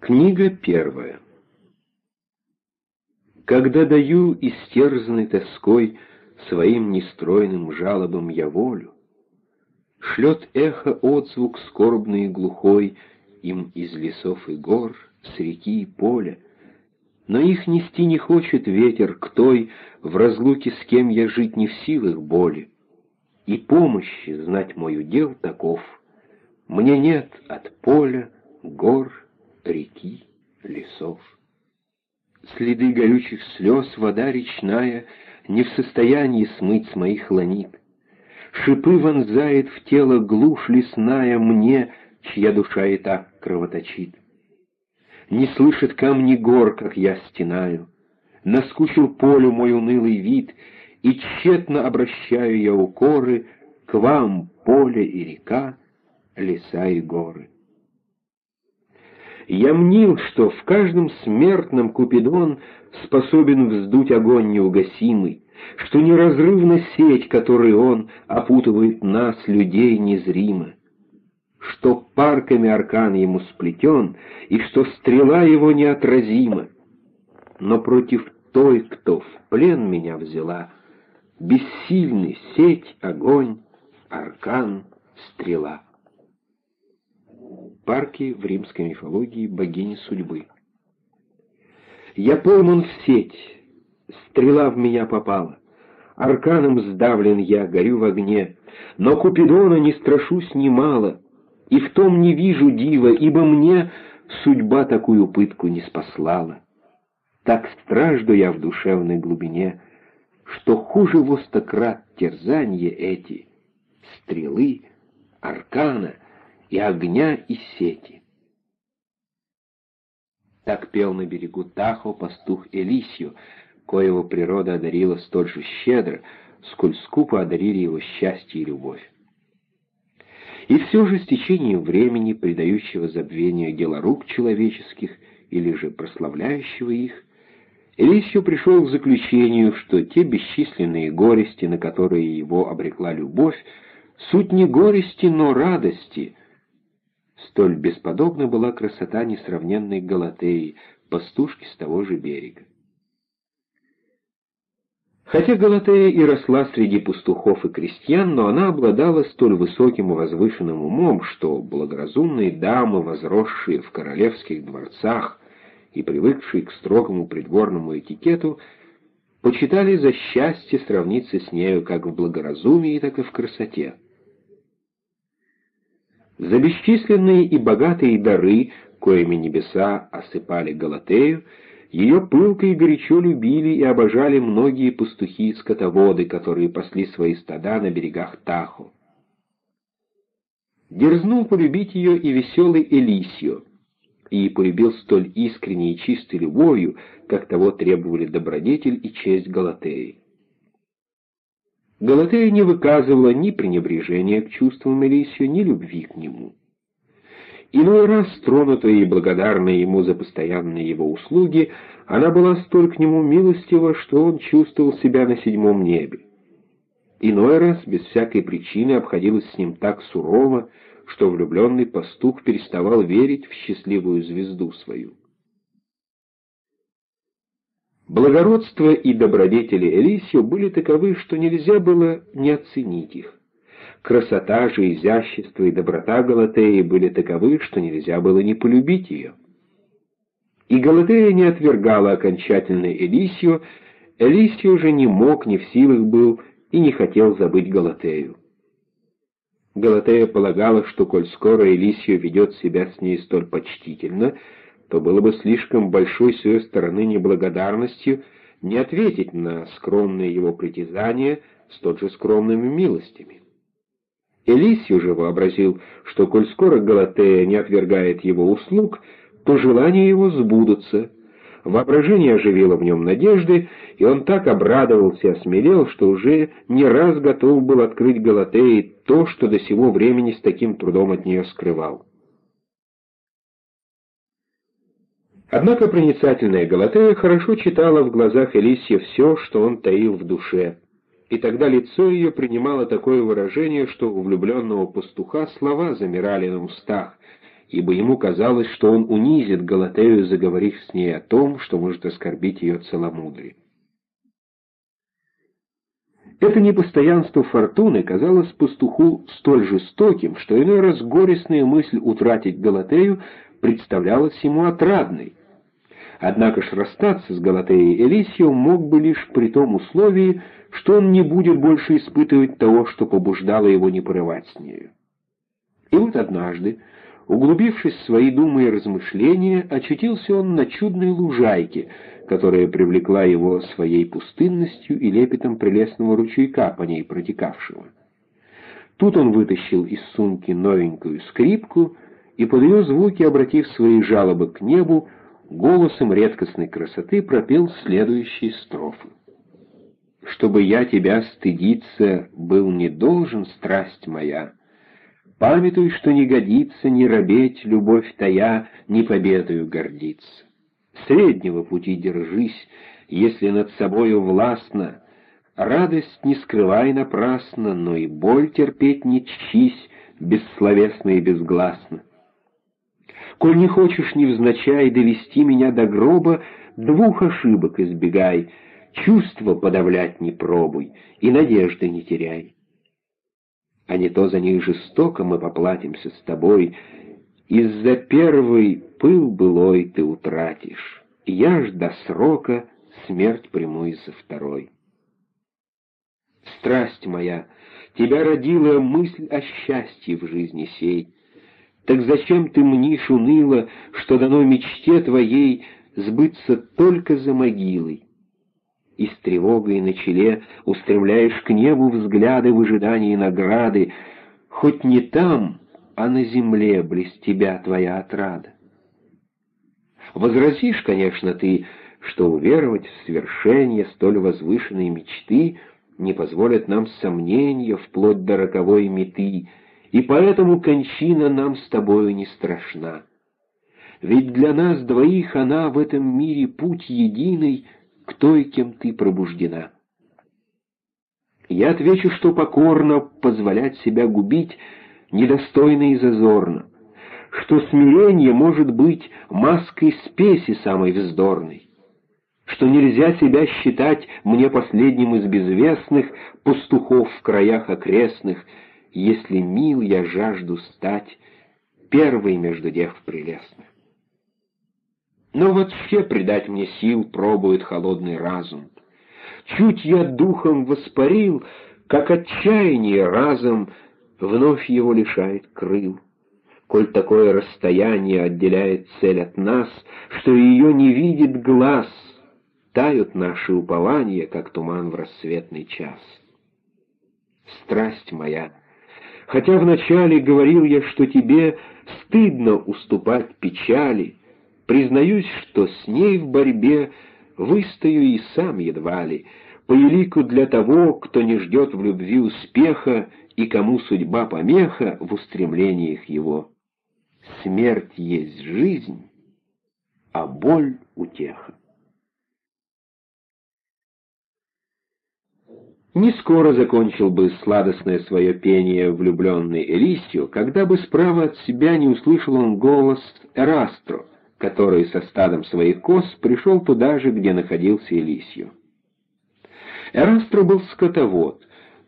Книга первая. Когда даю истерзанной тоской Своим нестройным жалобам я волю, Шлет эхо отзвук скорбный и глухой Им из лесов и гор, с реки и поля, Но их нести не хочет ветер к той, В разлуке с кем я жить не в силах боли. И помощи знать мой удел таков, Мне нет от поля, гор, реки, лесов. Следы горючих слез вода речная Не в состоянии смыть с моих ланит. Шипы вонзает в тело глушь лесная Мне, чья душа и так кровоточит. Не слышит камни гор, как я стенаю, Наскучил полю мой унылый вид, И тщетно обращаю я укоры К вам, поле и река, леса и горы. Я мнил, что в каждом смертном Купидон способен вздуть огонь неугасимый, что неразрывна сеть, которой он опутывает нас, людей, незримо, что парками аркан ему сплетен, и что стрела его неотразима. Но против той, кто в плен меня взяла, бессильный сеть, огонь, аркан, стрела парке в римской мифологии богини судьбы. Я пойман в сеть, стрела в меня попала, арканом сдавлен я, горю в огне, но Купидона не страшусь немало, и в том не вижу дива, ибо мне судьба такую пытку не спаслала. Так стражду я в душевной глубине, что хуже востократ терзанье эти, стрелы, аркана — и огня, и сети. Так пел на берегу Тахо пастух Элисью, коего природа одарила столь же щедро, сколь скупо одарили его счастье и любовь. И все же с течением времени, придающего забвению дела рук человеческих или же прославляющего их, Элисио пришел к заключению, что те бесчисленные горести, на которые его обрекла любовь, суть не горести, но радости, Столь бесподобна была красота несравненной Галатеи, пастушки с того же берега. Хотя Галатея и росла среди пастухов и крестьян, но она обладала столь высоким и возвышенным умом, что благоразумные дамы, возросшие в королевских дворцах и привыкшие к строгому придворному этикету, почитали за счастье сравниться с нею как в благоразумии, так и в красоте. За бесчисленные и богатые дары, коими небеса осыпали Галатею, ее пылко и горячо любили и обожали многие пастухи и скотоводы, которые пасли свои стада на берегах Тахо. Дерзнул полюбить ее и веселый Элисио, и полюбил столь искренней и чистой любовью, как того требовали добродетель и честь Галатеи. Галатея не выказывала ни пренебрежения к чувствам Элисио, ни любви к нему. Иной раз, тронутая и благодарная ему за постоянные его услуги, она была столь к нему милостива, что он чувствовал себя на седьмом небе. Иной раз, без всякой причины, обходилась с ним так сурово, что влюбленный пастух переставал верить в счастливую звезду свою. Благородство и добродетели Элисио были таковы, что нельзя было не оценить их. Красота же, изящество и доброта Галатеи были таковы, что нельзя было не полюбить ее. И Галатея не отвергала окончательно Элисио, Элисио же не мог, не в силах был и не хотел забыть Галатею. Галатея полагала, что коль скоро Элисио ведет себя с ней столь почтительно, то было бы слишком большой с ее стороны неблагодарностью не ответить на скромные его притязания столь же скромными милостями. Элисий же вообразил, что коль скоро Галатея не отвергает его услуг, то желания его сбудутся. Воображение оживило в нем надежды, и он так обрадовался и осмелел, что уже не раз готов был открыть Галатее то, что до сего времени с таким трудом от нее скрывал. Однако проницательная Галатея хорошо читала в глазах Элисия все, что он таил в душе, и тогда лицо ее принимало такое выражение, что у влюбленного пастуха слова замирали на устах, ибо ему казалось, что он унизит Галатею, заговорив с ней о том, что может оскорбить ее целомудрие. Это непостоянство фортуны казалось пастуху столь жестоким, что иной раз горестная мысль утратить Галатею представлялась ему отрадной. Однако ж расстаться с Галатеей Элисио мог бы лишь при том условии, что он не будет больше испытывать того, что побуждало его не порывать с нею. И вот однажды, углубившись в свои думы и размышления, очутился он на чудной лужайке, которая привлекла его своей пустынностью и лепетом прелестного ручейка, по ней протекавшего. Тут он вытащил из сумки новенькую скрипку и под ее звуки, обратив свои жалобы к небу, голосом редкостной красоты пропел следующие строфы. «Чтобы я тебя стыдиться был не должен, страсть моя, памятуй, что не годится ни робеть, любовь тая, ни победою гордиться. Среднего пути держись, если над собою властно, радость не скрывай напрасно, но и боль терпеть не чись, бессловесно и безгласно. Коль не хочешь невзначай довести меня до гроба, двух ошибок избегай, чувства подавлять не пробуй и надежды не теряй. А не то за них жестоко мы поплатимся с тобой, из-за первый пыл былой ты утратишь, я ж до срока смерть приму из-за второй. Страсть моя, тебя родила мысль о счастье в жизни сей, так зачем ты мнишь уныло, что дано мечте твоей сбыться только за могилой? И с тревогой на челе устремляешь к небу взгляды в ожидании награды, хоть не там, а на земле близ тебя твоя отрада. Возразишь, конечно, ты, что уверовать в свершение столь возвышенной мечты не позволят нам сомнения вплоть до роковой меты, и поэтому кончина нам с тобою не страшна. Ведь для нас двоих она в этом мире путь единый к той, кем ты пробуждена. Я отвечу, что покорно позволять себя губить недостойно и зазорно, что смирение может быть маской спеси самой вздорной, что нельзя себя считать мне последним из безвестных пастухов в краях окрестных, если мил я жажду стать первой между дев прелестных. Но вообще придать мне сил пробует холодный разум. Чуть я духом воспарил, как отчаяние разом вновь его лишает крыл. Коль такое расстояние отделяет цель от нас, что ее не видит глаз, тают наши упования, как туман в рассветный час. Страсть моя — Хотя вначале говорил я, что тебе стыдно уступать печали, признаюсь, что с ней в борьбе выстою и сам едва ли, по елику для того, кто не ждет в любви успеха и кому судьба помеха в устремлениях его. Смерть есть жизнь, а боль — утеха. Не скоро закончил бы сладостное свое пение влюбленный Элисио, когда бы справа от себя не услышал он голос Эрастро, который со стадом своих коз пришел туда же, где находился Элисио. Эрастро был скотовод,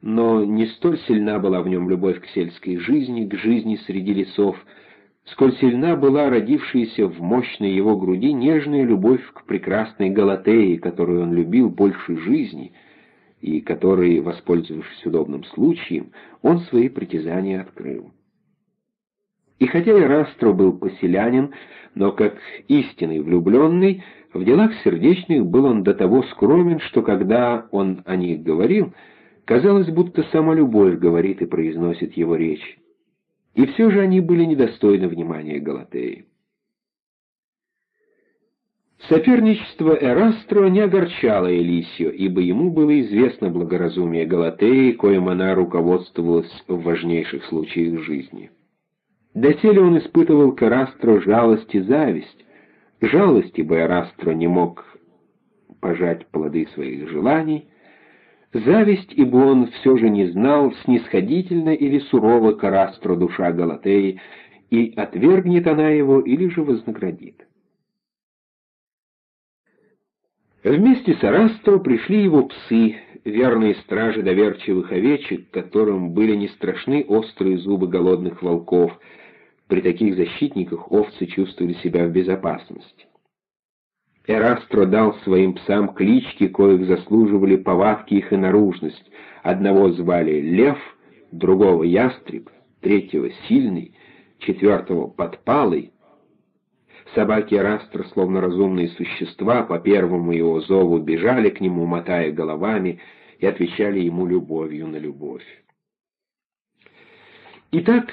но не столь сильна была в нем любовь к сельской жизни, к жизни среди лесов, сколь сильна была родившаяся в мощной его груди нежная любовь к прекрасной Галатее, которую он любил больше жизни — и который, воспользовавшись удобным случаем, он свои притязания открыл. И хотя Ирастро был поселянин, но как истинный влюбленный, в делах сердечных был он до того скромен, что когда он о них говорил, казалось, будто сама любовь говорит и произносит его речь. И все же они были недостойны внимания Галатеи. Соперничество Эрастро не огорчало Элисио, ибо ему было известно благоразумие Галатеи, коим она руководствовалась в важнейших случаях жизни. Доселе он испытывал к Эрастро жалость и зависть. Жалость, ибо Эрастро не мог пожать плоды своих желаний, зависть, ибо он все же не знал, снисходительно или сурово к Эрастро душа Галатеи, и отвергнет она его или же вознаградит. Вместе с Арастро пришли его псы, верные стражи доверчивых овечек, которым были не страшны острые зубы голодных волков. При таких защитниках овцы чувствовали себя в безопасности. Эрастро дал своим псам клички, коих заслуживали повадки их и наружность. Одного звали Лев, другого Ястреб, третьего Сильный, четвертого Подпалый, Собаки Растра, словно разумные существа, по первому его зову бежали к нему, мотая головами, и отвечали ему любовью на любовь. Итак,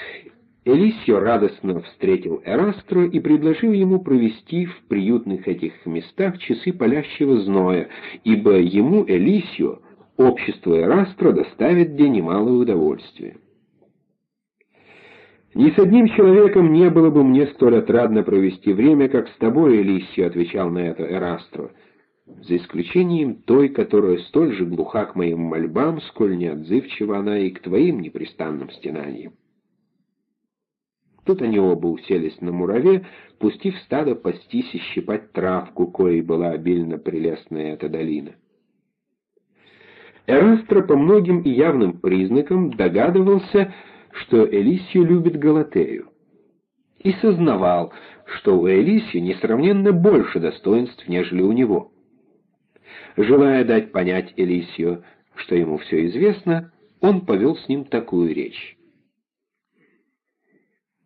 Элисио радостно встретил Эрастро и предложил ему провести в приютных этих местах часы палящего зноя, ибо ему, Элисио, общество Эрастро доставит где немалое удовольствие. «Ни с одним человеком не было бы мне столь отрадно провести время, как с тобой, Элисио», — отвечал на это Эрастро, «за исключением той, которая столь же глуха к моим мольбам, сколь неотзывчива она и к твоим непрестанным стенаниям». Тут они оба уселись на мураве, пустив стадо пастись и щипать травку, коей была обильно прелестная эта долина. Эрастро по многим и явным признакам догадывался, что Элисию любит Галатею, и сознавал, что у Элисии несравненно больше достоинств, нежели у него. Желая дать понять Элисию, что ему все известно, он повел с ним такую речь.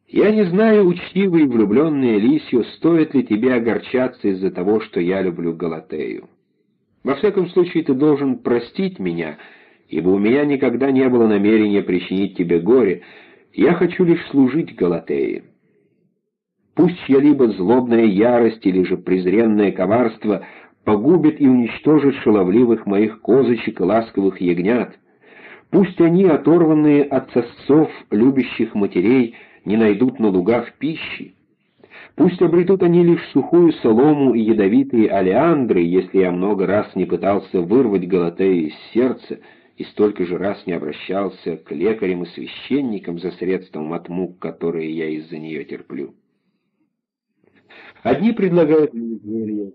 «Я не знаю, учтивый и влюбленный Элисио, стоит ли тебе огорчаться из-за того, что я люблю Галатею. Во всяком случае, ты должен простить меня, — ибо у меня никогда не было намерения причинить тебе горе, я хочу лишь служить Галатее. Пусть чья-либо злобная ярость или же презренное коварство погубит и уничтожит шаловливых моих козочек и ласковых ягнят. Пусть они, оторванные от сосцов любящих матерей, не найдут на лугах пищи. Пусть обретут они лишь сухую солому и ядовитые алиандры, если я много раз не пытался вырвать Галатею из сердца, и столько же раз не обращался к лекарям и священникам за средством от мук, которые я из-за нее терплю. Одни предлагают мне зелье,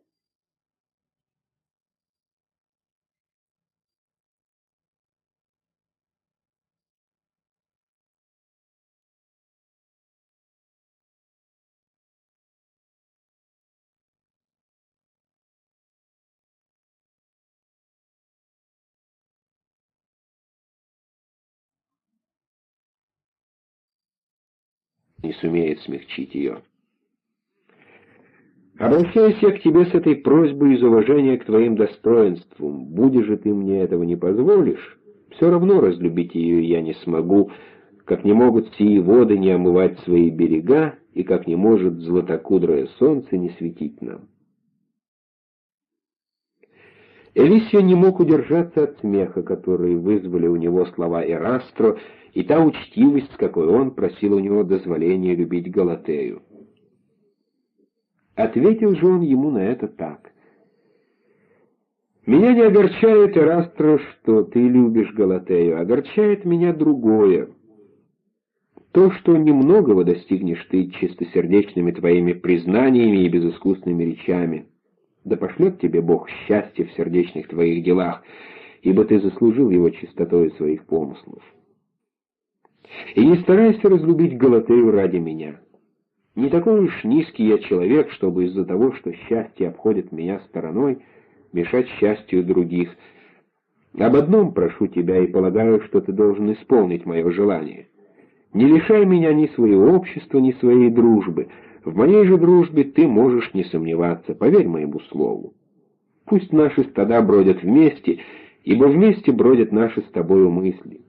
не сумеет смягчить ее. Обращаюсь я к тебе с этой просьбой из уважения к твоим достоинствам. Будешь же ты мне этого не позволишь, все равно разлюбить ее я не смогу, как не могут сии воды не омывать свои берега, и как не может златокудрое солнце не светить нам. Элисио не мог удержаться от смеха, который вызвали у него слова Эрастро, и та учтивость, с какой он просил у него дозволения любить Галатею. Ответил же он ему на это так. «Меня не огорчает, Эрастро, что ты любишь Галатею, огорчает меня другое. То, что немногого достигнешь ты чистосердечными твоими признаниями и безыскусными речами. Да пошлет тебе Бог счастье в сердечных твоих делах, ибо ты заслужил его чистотой своих помыслов. И не старайся разлюбить Галатею ради меня. Не такой уж низкий я человек, чтобы из-за того, что счастье обходит меня стороной, мешать счастью других. Об одном прошу тебя и полагаю, что ты должен исполнить мое желание. Не лишай меня ни своего общества, ни своей дружбы. В моей же дружбе ты можешь не сомневаться, поверь моему слову. Пусть наши стада бродят вместе, ибо вместе бродят наши с тобою мысли.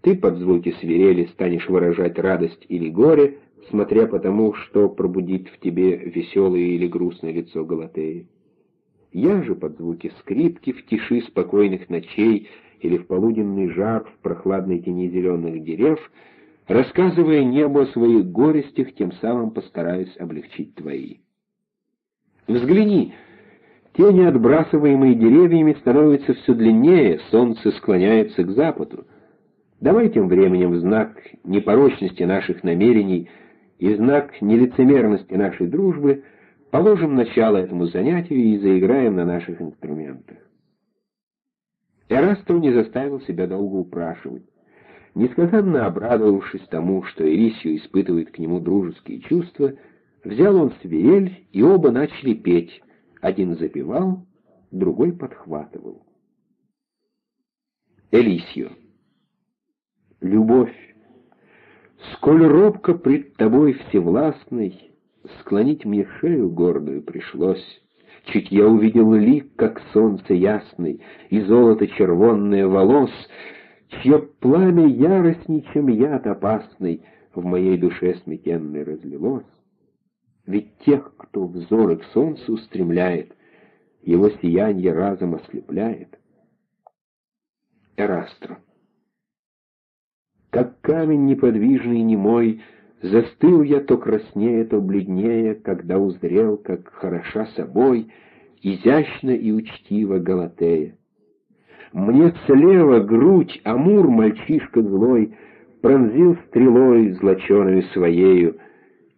Ты под звуки свирели станешь выражать радость или горе, смотря по тому, что пробудит в тебе веселое или грустное лицо Галатеи. Я же под звуки скрипки в тиши спокойных ночей или в полуденный жар в прохладной тени зеленых дерев, рассказывая небо о своих горестях, тем самым постараюсь облегчить твои. Взгляни, тени, отбрасываемые деревьями, становятся все длиннее, солнце склоняется к западу. Давай тем временем знак непорочности наших намерений и знак нелицемерности нашей дружбы положим начало этому занятию и заиграем на наших инструментах. Эрастов не заставил себя долго упрашивать. Несказанно обрадовавшись тому, что Ирисию испытывает к нему дружеские чувства, взял он свирель, и оба начали петь. Один запевал, другой подхватывал. Элисио. Любовь, сколь робко пред тобой всевластной, Склонить мне шею гордую пришлось, Чуть я увидел лик, как солнце ясный, И золото червонное волос, Чье пламя яростней, чем яд опасный, В моей душе сметенной разлилось. Ведь тех, кто взоры к солнцу устремляет, Его сиянье разом ослепляет. Эрастро. Как камень неподвижный и немой, Застыл я то краснее, то бледнее, Когда узрел, как хороша собой, Изящно и учтиво Галатея. Мне слева грудь Амур, мальчишка злой, Пронзил стрелой злоченую своею,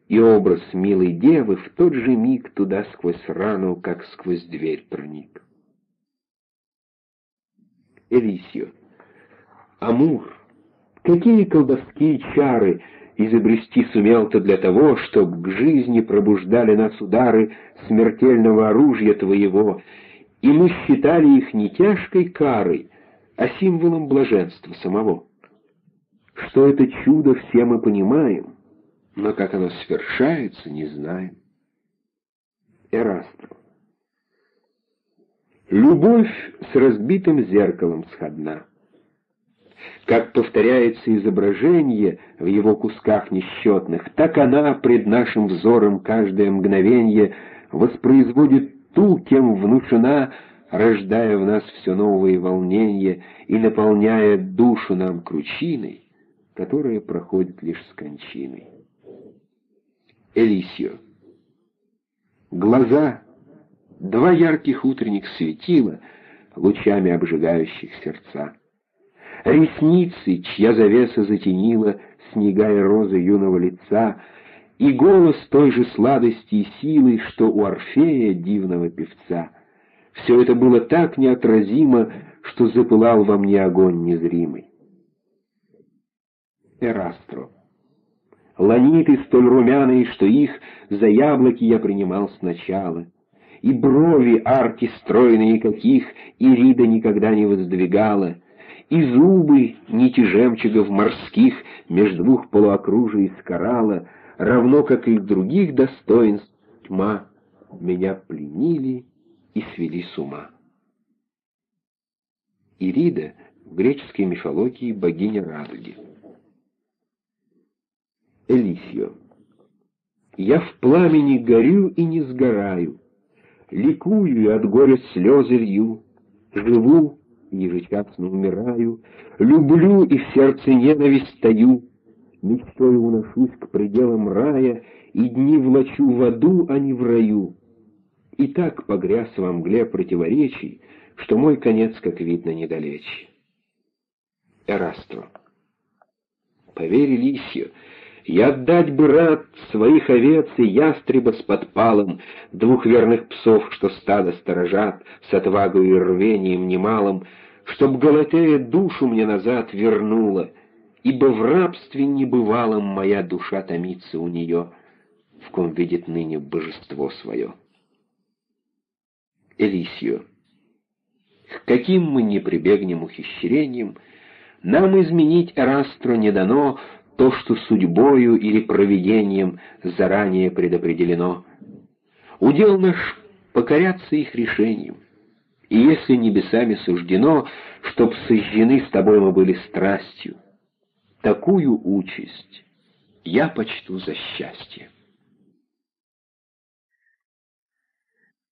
И образ милой девы в тот же миг Туда сквозь рану, как сквозь дверь проник. Элисио. Амур, какие колдовские чары изобрести сумел ты для того, чтоб к жизни пробуждали нас удары смертельного оружия твоего, и мы считали их не тяжкой карой, а символом блаженства самого. Что это чудо, все мы понимаем, но как оно свершается, не знаем. Эрастро. Любовь с разбитым зеркалом сходна. Как повторяется изображение в его кусках несчетных, так она пред нашим взором каждое мгновенье воспроизводит ту, кем внушена, рождая в нас все новые волнения и наполняя душу нам кручиной, которая проходит лишь с кончиной. Элисио. Глаза, два ярких утренних светила, лучами обжигающих сердца ресницы, чья завеса затенила снега и розы юного лица, и голос той же сладости и силы, что у Орфея, дивного певца. Все это было так неотразимо, что запылал во мне огонь незримый. Эрастро. Ланиты столь румяные, что их за яблоки я принимал сначала, и брови арки стройные, каких Ирида никогда не воздвигала — и зубы нити жемчугов морских меж двух полуокружий скорала, равно как и других достоинств тьма, меня пленили и свели с ума. Ирида в греческой мифологии богиня радуги. Элисио. Я в пламени горю и не сгораю, Ликую и от горя слезы лью, Живу ежечасно умираю, люблю и в сердце ненависть таю, мечтой уношусь к пределам рая, и дни влачу в аду, а не в раю. И так погряз во мгле противоречий, что мой конец, как видно, недалече. Эрастро. Поверь, Лисья, я отдать бы рад своих овец и ястреба с подпалом, двух верных псов, что стадо сторожат, с отвагой и рвением немалым, чтоб Галатея душу мне назад вернула, ибо в рабстве небывалом моя душа томится у нее, в ком видит ныне божество свое. Элисио. К каким мы не прибегнем ухищрениям, нам изменить Эрастро не дано то, что судьбою или провидением заранее предопределено. Удел наш покоряться их решениям. И если небесами суждено, чтоб сожжены с тобой мы были страстью, такую участь я почту за счастье.